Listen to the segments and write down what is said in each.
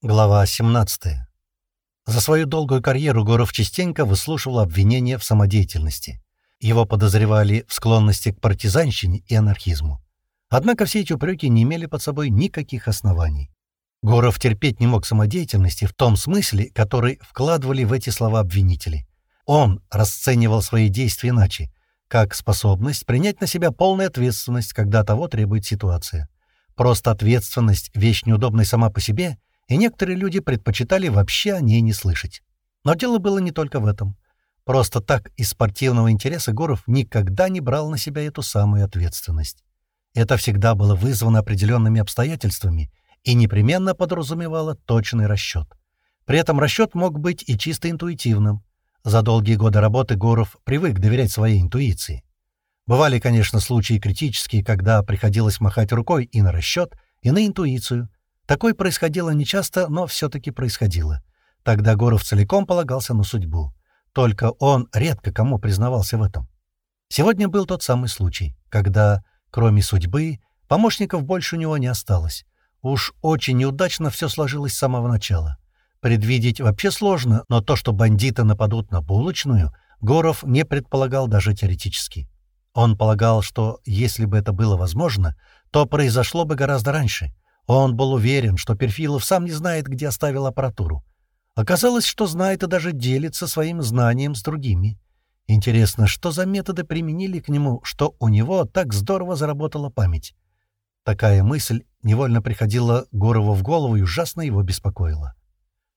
Глава 17. За свою долгую карьеру Гуров частенько выслушивал обвинения в самодеятельности. Его подозревали в склонности к партизанщине и анархизму. Однако все эти упреки не имели под собой никаких оснований. Гуров терпеть не мог самодеятельности в том смысле, который вкладывали в эти слова обвинители. Он расценивал свои действия иначе, как способность принять на себя полную ответственность, когда того требует ситуация. Просто ответственность — вещь неудобная сама по себе — и некоторые люди предпочитали вообще о ней не слышать. Но дело было не только в этом. Просто так из спортивного интереса Гуров никогда не брал на себя эту самую ответственность. Это всегда было вызвано определенными обстоятельствами и непременно подразумевало точный расчет. При этом расчет мог быть и чисто интуитивным. За долгие годы работы Гуров привык доверять своей интуиции. Бывали, конечно, случаи критические, когда приходилось махать рукой и на расчет, и на интуицию, Такое происходило нечасто, но все-таки происходило. Тогда Горов целиком полагался на судьбу. Только он редко кому признавался в этом. Сегодня был тот самый случай, когда, кроме судьбы, помощников больше у него не осталось. Уж очень неудачно все сложилось с самого начала. Предвидеть вообще сложно, но то, что бандиты нападут на булочную, Горов не предполагал даже теоретически. Он полагал, что если бы это было возможно, то произошло бы гораздо раньше — он был уверен, что Перфилов сам не знает, где оставил аппаратуру. Оказалось, что знает и даже делится своим знанием с другими. Интересно, что за методы применили к нему, что у него так здорово заработала память? Такая мысль невольно приходила Горову в голову и ужасно его беспокоила.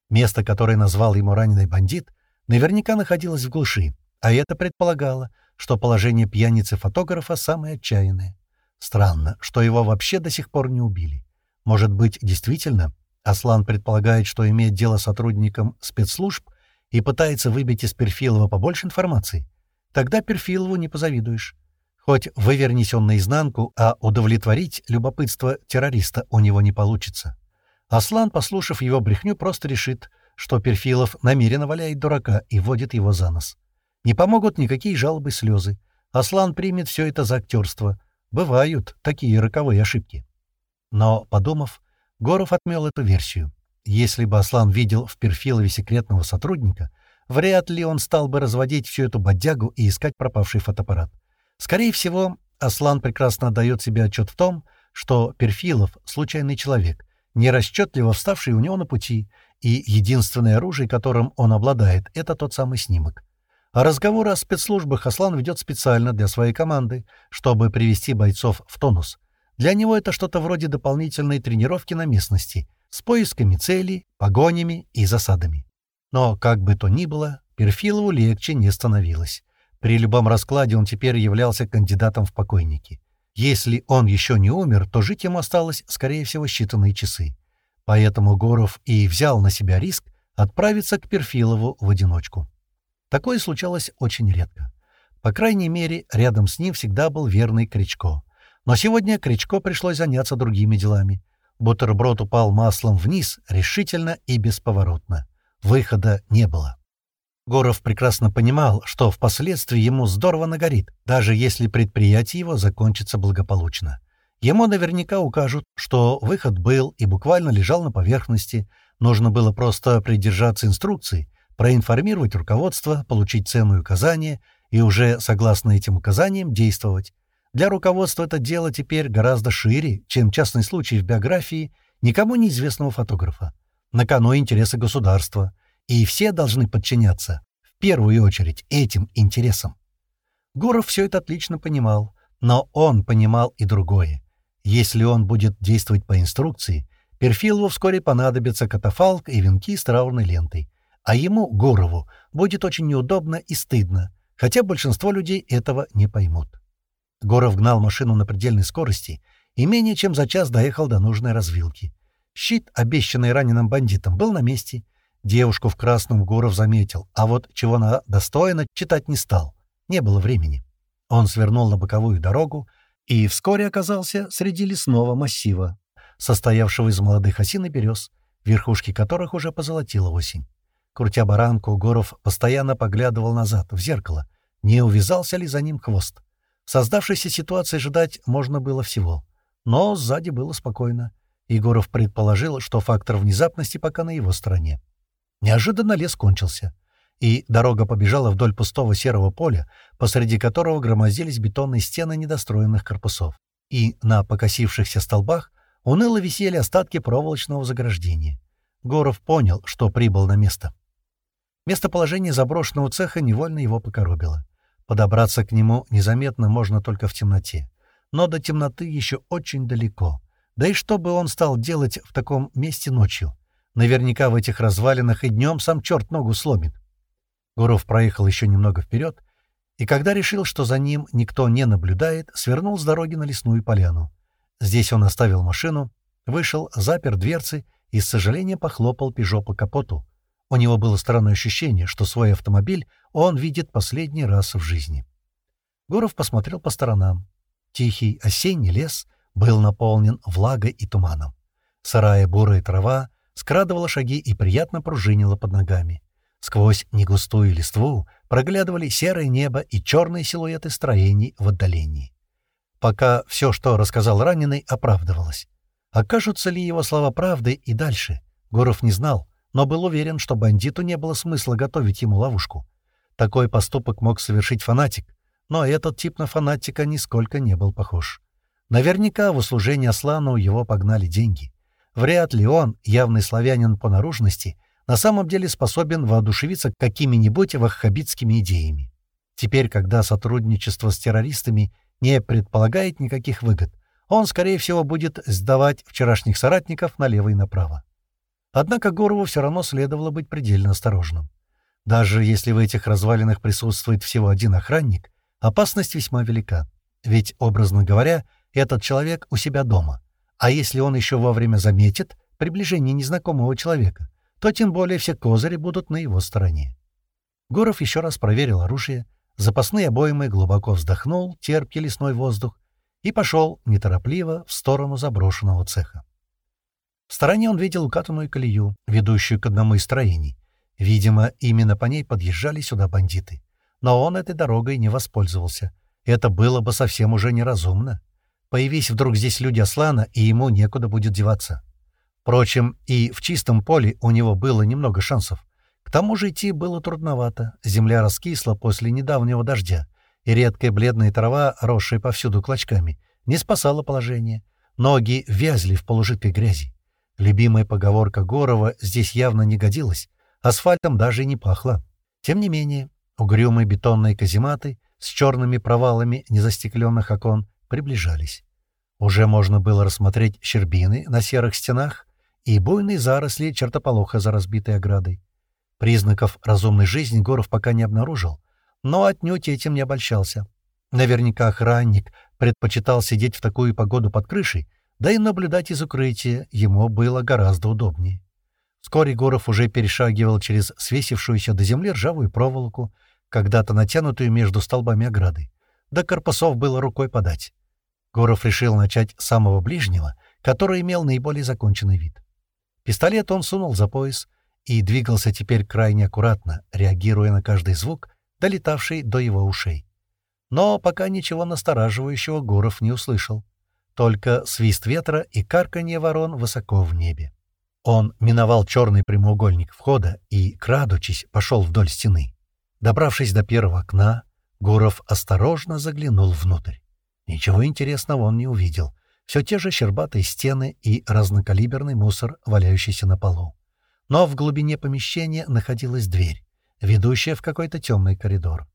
Место, которое назвал ему раненый бандит, наверняка находилось в глуши, а это предполагало, что положение пьяницы-фотографа самое отчаянное. Странно, что его вообще до сих пор не убили. Может быть, действительно, Аслан предполагает, что имеет дело с сотрудником спецслужб и пытается выбить из Перфилова побольше информации? Тогда Перфилову не позавидуешь. Хоть вывернись он наизнанку, а удовлетворить любопытство террориста у него не получится. Аслан, послушав его брехню, просто решит, что Перфилов намеренно валяет дурака и водит его за нос. Не помогут никакие жалобы слезы. Аслан примет все это за актерство. Бывают такие роковые ошибки. Но, подумав, Горов отмел эту версию. Если бы Аслан видел в Перфилове секретного сотрудника, вряд ли он стал бы разводить всю эту бодягу и искать пропавший фотоаппарат. Скорее всего, Аслан прекрасно отдает себе отчет в том, что Перфилов — случайный человек, нерасчетливо вставший у него на пути, и единственное оружие, которым он обладает, — это тот самый снимок. А разговоры о спецслужбах Аслан ведет специально для своей команды, чтобы привести бойцов в тонус — для него это что-то вроде дополнительной тренировки на местности, с поисками целей, погонями и засадами. Но, как бы то ни было, Перфилову легче не становилось. При любом раскладе он теперь являлся кандидатом в покойники. Если он еще не умер, то жить ему осталось, скорее всего, считанные часы. Поэтому Горов и взял на себя риск отправиться к Перфилову в одиночку. Такое случалось очень редко. По крайней мере, рядом с ним всегда был верный Кричко. Но сегодня Кричко пришлось заняться другими делами. Бутерброд упал маслом вниз, решительно и бесповоротно. Выхода не было. Горов прекрасно понимал, что впоследствии ему здорово нагорит, даже если предприятие его закончится благополучно. Ему наверняка укажут, что выход был и буквально лежал на поверхности, нужно было просто придержаться инструкций, проинформировать руководство, получить ценные указания и уже, согласно этим указаниям, действовать. Для руководства это дело теперь гораздо шире, чем частный случай в биографии никому неизвестного фотографа. На кону интересы государства, и все должны подчиняться, в первую очередь, этим интересам. Гуров все это отлично понимал, но он понимал и другое. Если он будет действовать по инструкции, Перфилову вскоре понадобится катафалк и венки с траурной лентой. А ему, Гурову, будет очень неудобно и стыдно, хотя большинство людей этого не поймут. Горов гнал машину на предельной скорости и менее чем за час доехал до нужной развилки. Щит, обещанный раненым бандитом, был на месте. Девушку в красном Горов заметил, а вот чего она достойна, читать не стал. Не было времени. Он свернул на боковую дорогу и вскоре оказался среди лесного массива, состоявшего из молодых осин и берез, верхушки которых уже позолотила осень. Крутя баранку, Горов постоянно поглядывал назад, в зеркало, не увязался ли за ним хвост. В создавшейся ситуации ожидать можно было всего. Но сзади было спокойно. Егоров предположил, что фактор внезапности пока на его стороне. Неожиданно лес кончился, и дорога побежала вдоль пустого серого поля, посреди которого громоздились бетонные стены недостроенных корпусов. И на покосившихся столбах уныло висели остатки проволочного заграждения. Горов понял, что прибыл на место. Местоположение заброшенного цеха невольно его покоробило. Подобраться к нему незаметно можно только в темноте. Но до темноты еще очень далеко. Да и что бы он стал делать в таком месте ночью? Наверняка в этих развалинах и днем сам черт ногу сломит. Гуров проехал еще немного вперед, и когда решил, что за ним никто не наблюдает, свернул с дороги на лесную поляну. Здесь он оставил машину, вышел, запер дверцы и с сожалением похлопал Пежо по капоту. У него было странное ощущение, что свой автомобиль он видит последний раз в жизни. Гуров посмотрел по сторонам. Тихий осенний лес был наполнен влагой и туманом. Сырая бурая трава скрадывала шаги и приятно пружинила под ногами. Сквозь негустую листву проглядывали серое небо и черные силуэты строений в отдалении. Пока все, что рассказал раненый, оправдывалось. Окажутся ли его слова правдой и дальше? Гуров не знал, но был уверен, что бандиту не было смысла готовить ему ловушку. Такой поступок мог совершить фанатик, но этот тип на фанатика нисколько не был похож. Наверняка в услужение Аслану его погнали деньги. Вряд ли он, явный славянин по наружности, на самом деле способен воодушевиться какими-нибудь ваххабитскими идеями. Теперь, когда сотрудничество с террористами не предполагает никаких выгод, он, скорее всего, будет сдавать вчерашних соратников налево и направо. Однако Горову все равно следовало быть предельно осторожным. Даже если в этих развалинах присутствует всего один охранник, опасность весьма велика. Ведь, образно говоря, этот человек у себя дома. А если он еще вовремя заметит приближение незнакомого человека, то тем более все козыри будут на его стороне. Гуров еще раз проверил оружие, запасные обоймы глубоко вздохнул, терпкий лесной воздух, и пошел неторопливо в сторону заброшенного цеха. В стороне он видел укатанную колею, ведущую к одному из строений. Видимо, именно по ней подъезжали сюда бандиты. Но он этой дорогой не воспользовался. Это было бы совсем уже неразумно. Появись вдруг здесь люди Аслана, и ему некуда будет деваться. Впрочем, и в чистом поле у него было немного шансов. К тому же идти было трудновато. Земля раскисла после недавнего дождя, и редкая бледная трава, росшая повсюду клочками, не спасала положение. Ноги вязли в полужидкой грязи. Любимая поговорка Горова здесь явно не годилась, асфальтом даже и не пахло. Тем не менее, угрюмые бетонные казематы с черными провалами незастекленных окон приближались. Уже можно было рассмотреть щербины на серых стенах и буйные заросли чертополоха за разбитой оградой. Признаков разумной жизни Горов пока не обнаружил, но отнюдь этим не обольщался. Наверняка охранник предпочитал сидеть в такую погоду под крышей, да и наблюдать из укрытия ему было гораздо удобнее. Вскоре Горов уже перешагивал через свесившуюся до земли ржавую проволоку, когда-то натянутую между столбами ограды. До корпусов было рукой подать. Горов решил начать с самого ближнего, который имел наиболее законченный вид. Пистолет он сунул за пояс и двигался теперь крайне аккуратно, реагируя на каждый звук, долетавший до его ушей. Но пока ничего настораживающего Горов не услышал только свист ветра и карканье ворон высоко в небе. Он миновал черный прямоугольник входа и, крадучись, пошел вдоль стены. Добравшись до первого окна, Гуров осторожно заглянул внутрь. Ничего интересного он не увидел. Все те же щербатые стены и разнокалиберный мусор, валяющийся на полу. Но в глубине помещения находилась дверь, ведущая в какой-то темный коридор.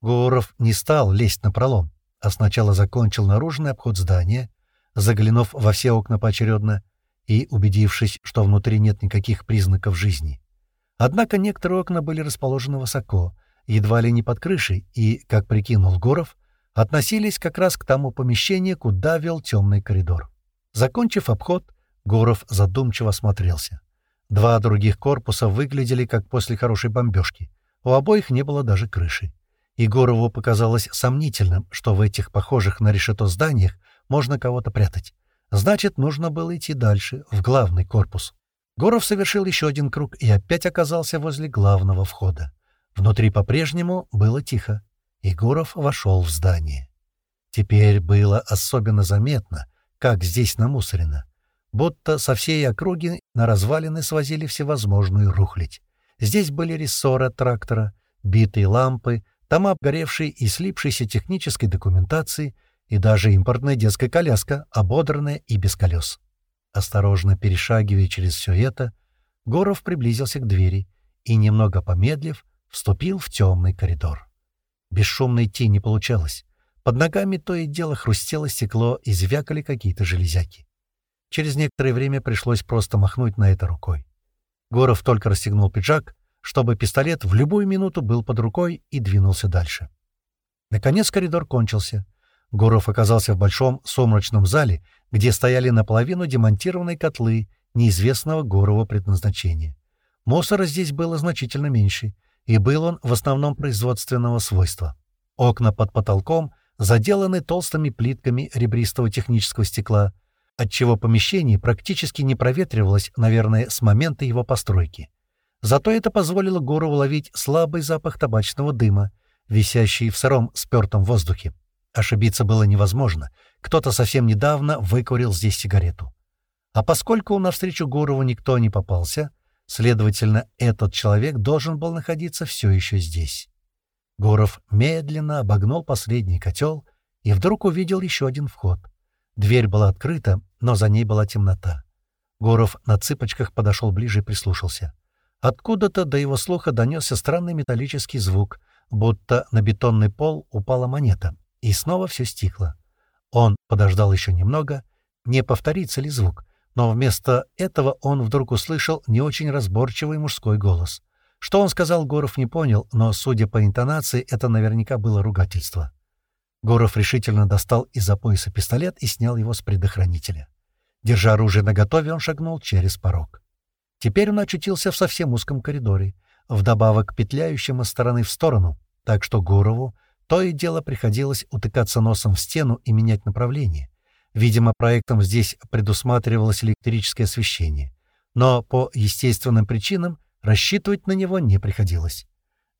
Гуров не стал лезть на пролом, а сначала закончил наружный обход здания, заглянув во все окна поочередно и убедившись, что внутри нет никаких признаков жизни. Однако некоторые окна были расположены высоко, едва ли не под крышей, и, как прикинул Горов, относились как раз к тому помещению, куда вел темный коридор. Закончив обход, Горов задумчиво смотрелся. Два других корпуса выглядели как после хорошей бомбежки. У обоих не было даже крыши. И Горову показалось сомнительным, что в этих похожих на решето зданиях можно кого-то прятать. Значит, нужно было идти дальше, в главный корпус. Горов совершил еще один круг и опять оказался возле главного входа. Внутри по-прежнему было тихо, и Гуров вошел в здание. Теперь было особенно заметно, как здесь намусорено. будто со всей округи на развалины свозили всевозможную рухлядь. Здесь были рессоры от трактора, битые лампы, тома обгоревшей и слипшейся технической документации и даже импортная детская коляска, ободранная и без колес. Осторожно перешагивая через все это, Горов приблизился к двери и, немного помедлив, вступил в темный коридор. Бесшумно идти не получалось. Под ногами то и дело хрустело стекло и звякали какие-то железяки. Через некоторое время пришлось просто махнуть на это рукой. Горов только расстегнул пиджак, чтобы пистолет в любую минуту был под рукой и двинулся дальше. Наконец коридор кончился. Горов оказался в большом сумрачном зале, где стояли наполовину демонтированные котлы неизвестного Горова предназначения. Мусора здесь было значительно меньше, и был он в основном производственного свойства. Окна под потолком заделаны толстыми плитками ребристого технического стекла, отчего помещение практически не проветривалось, наверное, с момента его постройки. Зато это позволило Гору уловить слабый запах табачного дыма, висящий в сыром спертом воздухе. Ошибиться было невозможно. Кто-то совсем недавно выкурил здесь сигарету. А поскольку навстречу Гурову никто не попался, следовательно, этот человек должен был находиться все еще здесь. Гуров медленно обогнул последний котел и вдруг увидел еще один вход. Дверь была открыта, но за ней была темнота. Гуров на цыпочках подошел ближе и прислушался. Откуда-то до его слуха донесся странный металлический звук, будто на бетонный пол упала монета, и снова все стихло. Он подождал еще немного, не повторится ли звук, но вместо этого он вдруг услышал не очень разборчивый мужской голос. Что он сказал, Горов не понял, но, судя по интонации, это наверняка было ругательство. Горов решительно достал из-за пояса пистолет и снял его с предохранителя. Держа оружие наготове, он шагнул через порог. Теперь он очутился в совсем узком коридоре, вдобавок петляющим из стороны в сторону, так что Горову то и дело приходилось утыкаться носом в стену и менять направление. Видимо, проектом здесь предусматривалось электрическое освещение. Но по естественным причинам рассчитывать на него не приходилось.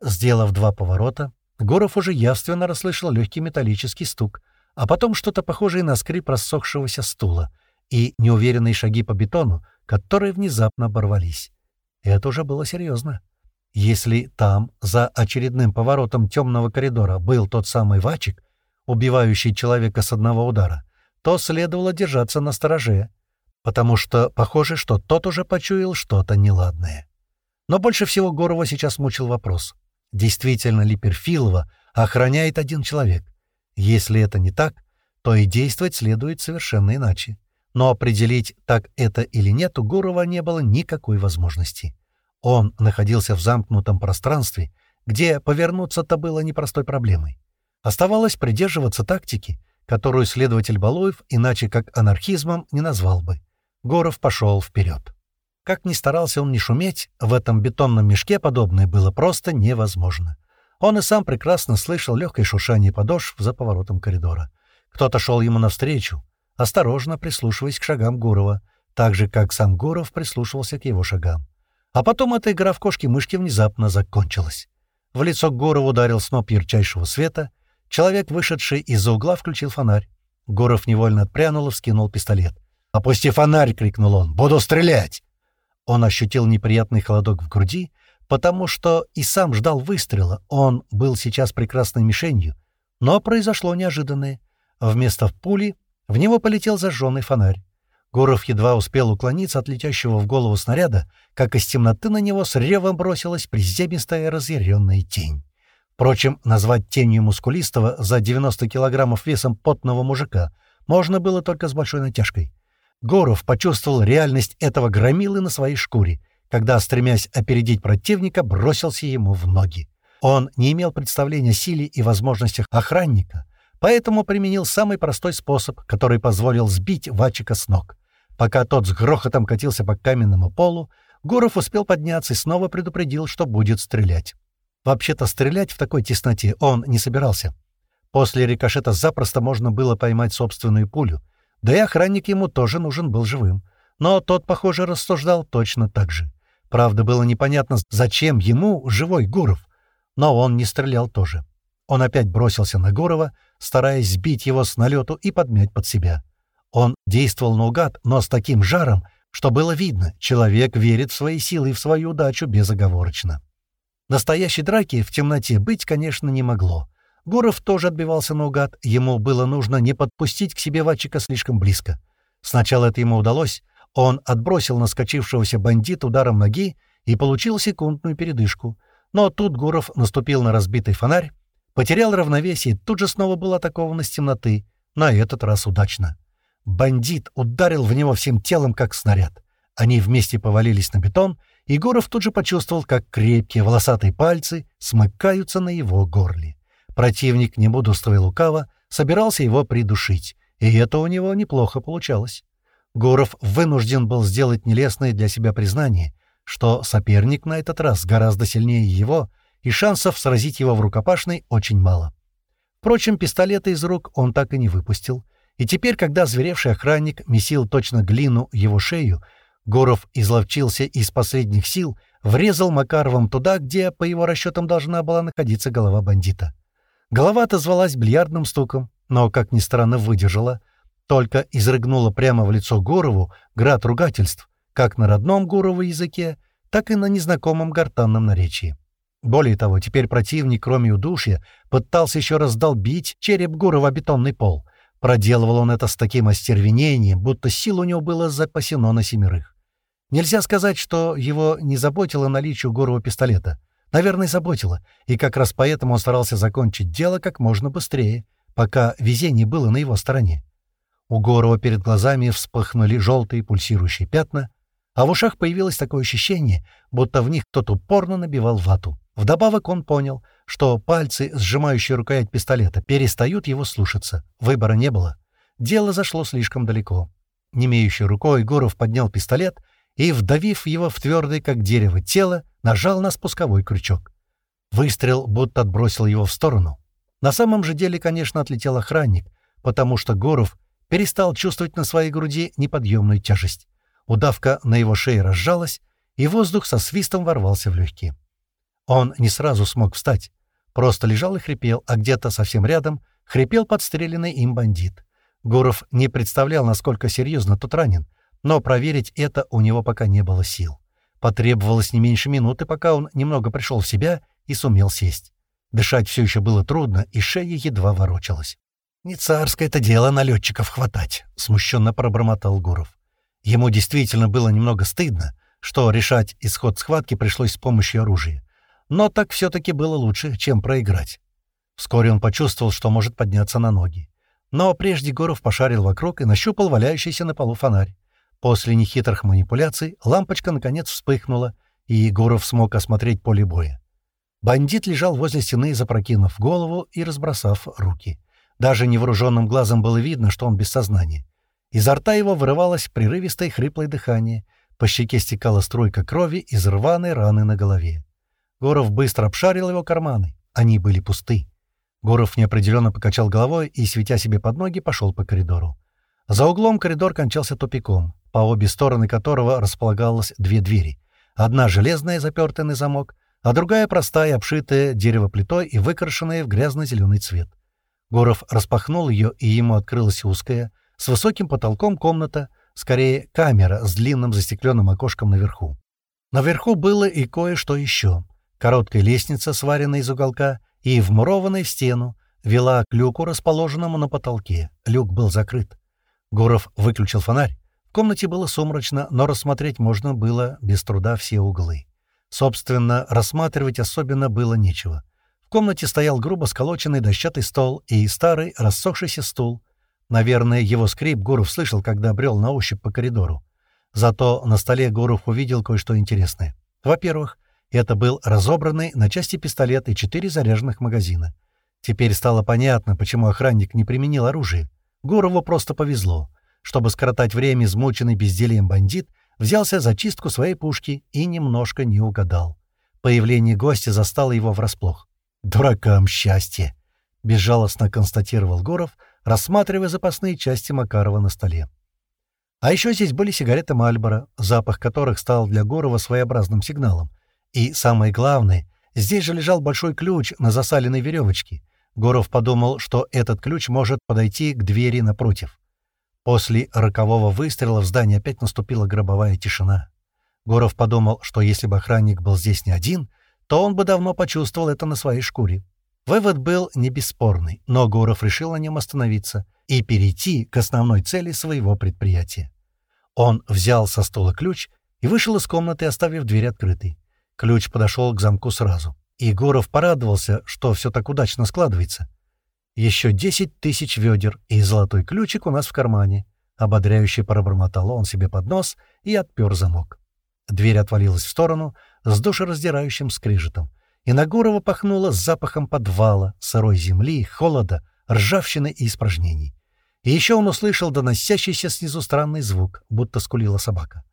Сделав два поворота, Гуров уже явственно расслышал легкий металлический стук, а потом что-то похожее на скрип рассохшегося стула и неуверенные шаги по бетону, которые внезапно оборвались. Это уже было серьезно. Если там, за очередным поворотом темного коридора, был тот самый Вачик, убивающий человека с одного удара, то следовало держаться на стороже, потому что похоже, что тот уже почуял что-то неладное. Но больше всего Горова сейчас мучил вопрос, действительно ли Перфилова охраняет один человек. Если это не так, то и действовать следует совершенно иначе. Но определить, так это или нет, у Гурова не было никакой возможности. Он находился в замкнутом пространстве, где повернуться-то было непростой проблемой. Оставалось придерживаться тактики — которую следователь Балуев иначе как анархизмом не назвал бы. Горов пошел вперед. Как ни старался он не шуметь, в этом бетонном мешке подобное было просто невозможно. Он и сам прекрасно слышал легкое шуршание подошв за поворотом коридора. Кто-то шел ему навстречу, осторожно прислушиваясь к шагам Гурова, так же, как сам Гуров прислушивался к его шагам. А потом эта игра в кошки-мышки внезапно закончилась. В лицо Гурову ударил сноп ярчайшего света — Человек, вышедший из-за угла, включил фонарь. Гуров невольно отпрянул и вскинул пистолет. «Опусти фонарь!» — крикнул он. «Буду стрелять!» Он ощутил неприятный холодок в груди, потому что и сам ждал выстрела. Он был сейчас прекрасной мишенью. Но произошло неожиданное. Вместо пули в него полетел зажженный фонарь. Гуров едва успел уклониться от летящего в голову снаряда, как из темноты на него с ревом бросилась приземистая разъяренная тень. Впрочем, назвать тенью мускулистого за 90 килограммов весом потного мужика можно было только с большой натяжкой. Горов почувствовал реальность этого громилы на своей шкуре, когда, стремясь опередить противника, бросился ему в ноги. Он не имел представления о силе и возможностях охранника, поэтому применил самый простой способ, который позволил сбить Вачика с ног. Пока тот с грохотом катился по каменному полу, Гуров успел подняться и снова предупредил, что будет стрелять. Вообще-то стрелять в такой тесноте он не собирался. После рикошета запросто можно было поймать собственную пулю, да и охранник ему тоже нужен был живым. Но тот, похоже, рассуждал точно так же. Правда, было непонятно, зачем ему живой Гуров, но он не стрелял тоже. Он опять бросился на Гурова, стараясь сбить его с налету и подмять под себя. Он действовал наугад, но с таким жаром, что было видно, человек верит в свои силы и в свою удачу безоговорочно. Настоящей драки в темноте быть, конечно, не могло. Гуров тоже отбивался наугад, ему было нужно не подпустить к себе Ватчика слишком близко. Сначала это ему удалось, он отбросил наскочившегося бандита ударом ноги и получил секундную передышку. Но тут Гуров наступил на разбитый фонарь, потерял равновесие и тут же снова был атакован из темноты, на этот раз удачно. Бандит ударил в него всем телом, как снаряд. Они вместе повалились на бетон, и Гуров тут же почувствовал, как крепкие волосатые пальцы смыкаются на его горле. Противник, не мудрствуя лукаво, собирался его придушить, и это у него неплохо получалось. Гуров вынужден был сделать нелестное для себя признание, что соперник на этот раз гораздо сильнее его, и шансов сразить его в рукопашной очень мало. Впрочем, пистолета из рук он так и не выпустил, и теперь, когда зверевший охранник месил точно глину его шею, Гуров изловчился из последних сил, врезал Макаровым туда, где, по его расчетам, должна была находиться голова бандита. Голова отозвалась бильярдным стуком, но, как ни странно, выдержала. Только изрыгнула прямо в лицо Горову град ругательств, как на родном Горову языке, так и на незнакомом гортанном наречии. Более того, теперь противник, кроме удушья, пытался еще раз долбить череп Гурова бетонный пол. Проделывал он это с таким остервенением, будто сил у него было запасено на семерых. Нельзя сказать, что его не заботило наличие Гурова пистолета — Наверное, заботило, и как раз поэтому он старался закончить дело как можно быстрее, пока везение было на его стороне. У Горова перед глазами вспыхнули желтые пульсирующие пятна, а в ушах появилось такое ощущение, будто в них кто-то упорно набивал вату. Вдобавок он понял, что пальцы, сжимающие рукоять пистолета, перестают его слушаться. Выбора не было. Дело зашло слишком далеко. Немеющей рукой Горов поднял пистолет и, вдавив его в твердое, как дерево, тело, нажал на спусковой крючок. Выстрел будто отбросил его в сторону. На самом же деле, конечно, отлетел охранник, потому что Горов перестал чувствовать на своей груди неподъемную тяжесть. Удавка на его шее разжалась, и воздух со свистом ворвался в легкие. Он не сразу смог встать, просто лежал и хрипел, а где-то совсем рядом хрипел подстреленный им бандит. Гуров не представлял, насколько серьезно тот ранен, но проверить это у него пока не было сил. Потребовалось не меньше минуты, пока он немного пришел в себя и сумел сесть. Дышать все еще было трудно, и шея едва ворочалась. «Не царское это дело налетчиков хватать», — смущенно пробормотал Гуров. Ему действительно было немного стыдно, что решать исход схватки пришлось с помощью оружия. Но так все-таки было лучше, чем проиграть. Вскоре он почувствовал, что может подняться на ноги. Но прежде Гуров пошарил вокруг и нащупал валяющийся на полу фонарь. После нехитрых манипуляций лампочка наконец вспыхнула, и Егоров смог осмотреть поле боя. Бандит лежал возле стены, запрокинув голову и разбросав руки. Даже невооруженным глазом было видно, что он без сознания. Изо рта его вырывалось прерывистое хриплое дыхание, по щеке стекала струйка крови из рваной раны на голове. Горов быстро обшарил его карманы. Они были пусты. Горов неопределенно покачал головой и, светя себе под ноги, пошел по коридору. За углом коридор кончался тупиком по обе стороны которого располагалось две двери. Одна железная, запертая на замок, а другая простая, обшитая деревоплитой и выкрашенная в грязно-зеленый цвет. Горов распахнул ее, и ему открылась узкая, с высоким потолком комната, скорее камера с длинным застекленным окошком наверху. Наверху было и кое-что еще. Короткая лестница, сваренная из уголка и вмурованная в стену, вела к люку, расположенному на потолке. Люк был закрыт. Горов выключил фонарь, комнате было сумрачно, но рассмотреть можно было без труда все углы. Собственно, рассматривать особенно было нечего. В комнате стоял грубо сколоченный дощатый стол и старый рассохшийся стул. Наверное, его скрип Гуров слышал, когда брел на ощупь по коридору. Зато на столе Гуров увидел кое-что интересное. Во-первых, это был разобранный на части пистолет и четыре заряженных магазина. Теперь стало понятно, почему охранник не применил оружие. Гурову просто повезло. Чтобы скоротать время, измученный бездельем бандит взялся за чистку своей пушки и немножко не угадал. Появление гостя застало его врасплох. «Дуракам счастье!» — безжалостно констатировал Горов, рассматривая запасные части Макарова на столе. А еще здесь были сигареты Мальборо, запах которых стал для Горова своеобразным сигналом. И самое главное, здесь же лежал большой ключ на засаленной веревочке. Горов подумал, что этот ключ может подойти к двери напротив. После рокового выстрела в здание опять наступила гробовая тишина. Гуров подумал, что если бы охранник был здесь не один, то он бы давно почувствовал это на своей шкуре. Вывод был не бесспорный, но Гуров решил на нем остановиться и перейти к основной цели своего предприятия. Он взял со стола ключ и вышел из комнаты, оставив дверь открытой. Ключ подошел к замку сразу. И Гуров порадовался, что все так удачно складывается. «Еще десять тысяч ведер и золотой ключик у нас в кармане», — ободряюще пробормотал он себе под нос и отпер замок. Дверь отвалилась в сторону с душераздирающим скрижетом, и на Гурова пахнуло запахом подвала, сырой земли, холода, ржавчины и испражнений. И еще он услышал доносящийся снизу странный звук, будто скулила собака.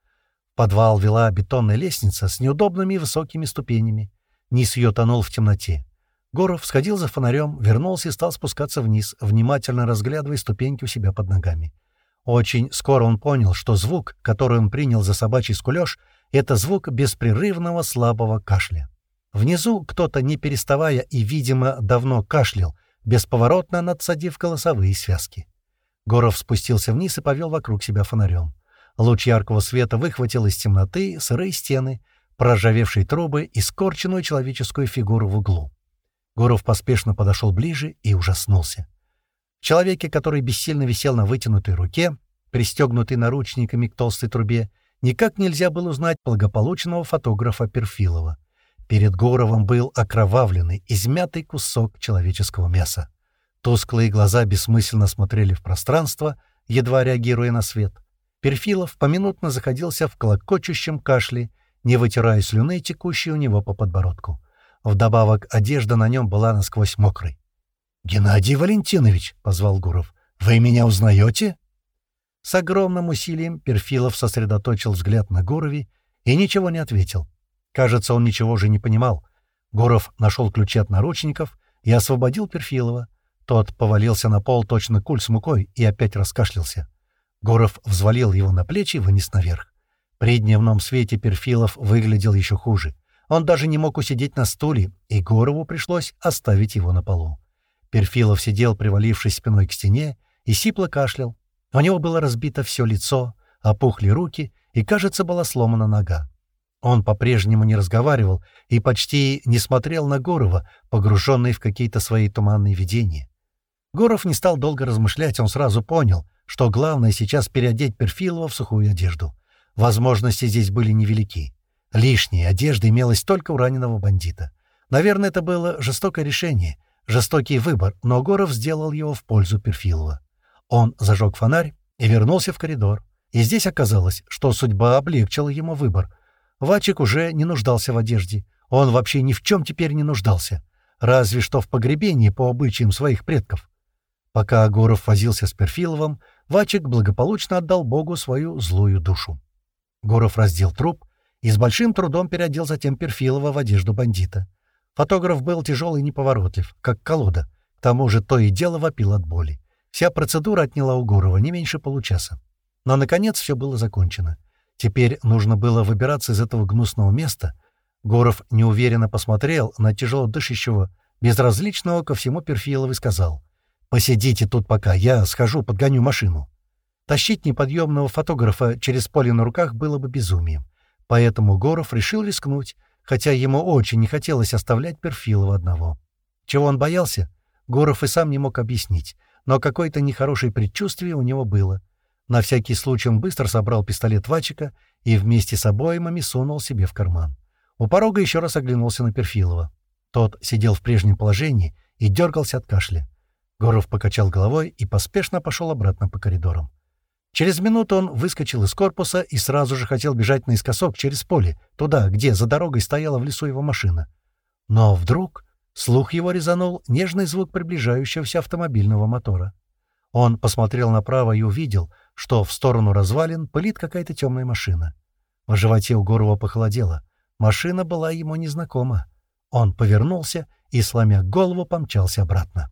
Подвал вела бетонная лестница с неудобными высокими ступенями. Низ ее тонул в темноте. Горов сходил за фонарем, вернулся и стал спускаться вниз, внимательно разглядывая ступеньки у себя под ногами. Очень скоро он понял, что звук, который он принял за собачий скулёж, — это звук беспрерывного слабого кашля. Внизу кто-то, не переставая и, видимо, давно кашлял, бесповоротно надсадив голосовые связки. Горов спустился вниз и повел вокруг себя фонарем. Луч яркого света выхватил из темноты сырые стены, проржавевшие трубы и скорченную человеческую фигуру в углу. Гуров поспешно подошел ближе и ужаснулся. В человеке, который бессильно висел на вытянутой руке, пристегнутый наручниками к толстой трубе, никак нельзя было узнать благополучного фотографа Перфилова. Перед Гуровым был окровавленный, измятый кусок человеческого мяса. Тусклые глаза бессмысленно смотрели в пространство, едва реагируя на свет. Перфилов поминутно заходился в колокочущем кашле, не вытирая слюны, текущей у него по подбородку. Вдобавок одежда на нем была насквозь мокрой. «Геннадий Валентинович!» — позвал Гуров. «Вы меня узнаете?» С огромным усилием Перфилов сосредоточил взгляд на Гурове и ничего не ответил. Кажется, он ничего же не понимал. Гуров нашел ключи от наручников и освободил Перфилова. Тот повалился на пол точно куль с мукой и опять раскашлялся. Гуров взвалил его на плечи и вынес наверх. При дневном свете Перфилов выглядел еще хуже. Он даже не мог усидеть на стуле, и Горову пришлось оставить его на полу. Перфилов сидел, привалившись спиной к стене, и сипло кашлял. У него было разбито все лицо, опухли руки, и, кажется, была сломана нога. Он по-прежнему не разговаривал и почти не смотрел на Горова, погруженный в какие-то свои туманные видения. Горов не стал долго размышлять, он сразу понял, что главное сейчас переодеть Перфилова в сухую одежду. Возможности здесь были невелики. Лишняя одежда имелась только у раненого бандита. Наверное, это было жестокое решение, жестокий выбор, но Горов сделал его в пользу Перфилова. Он зажег фонарь и вернулся в коридор. И здесь оказалось, что судьба облегчила ему выбор. Вачик уже не нуждался в одежде. Он вообще ни в чем теперь не нуждался. Разве что в погребении по обычаям своих предков. Пока Горов возился с Перфиловым, Вачик благополучно отдал Богу свою злую душу. Горов раздел труп и с большим трудом переодел затем Перфилова в одежду бандита. Фотограф был тяжелый и неповоротлив, как колода. К тому же то и дело вопил от боли. Вся процедура отняла у Гурова не меньше получаса. Но, наконец, все было закончено. Теперь нужно было выбираться из этого гнусного места. Гуров неуверенно посмотрел на тяжело дышащего, безразличного ко всему Перфилова и сказал, «Посидите тут пока, я схожу, подгоню машину». Тащить неподъемного фотографа через поле на руках было бы безумием. Поэтому Горов решил рискнуть, хотя ему очень не хотелось оставлять Перфилова одного. Чего он боялся, Горов и сам не мог объяснить, но какое-то нехорошее предчувствие у него было. На всякий случай он быстро собрал пистолет Вачика и вместе с обоймами сунул себе в карман. У порога еще раз оглянулся на Перфилова. Тот сидел в прежнем положении и дергался от кашля. Горов покачал головой и поспешно пошел обратно по коридорам. Через минуту он выскочил из корпуса и сразу же хотел бежать наискосок через поле, туда, где за дорогой стояла в лесу его машина. Но вдруг слух его резанул нежный звук приближающегося автомобильного мотора. Он посмотрел направо и увидел, что в сторону развалин пылит какая-то темная машина. В животе у Горова похолодело. Машина была ему незнакома. Он повернулся и, сломя голову, помчался обратно.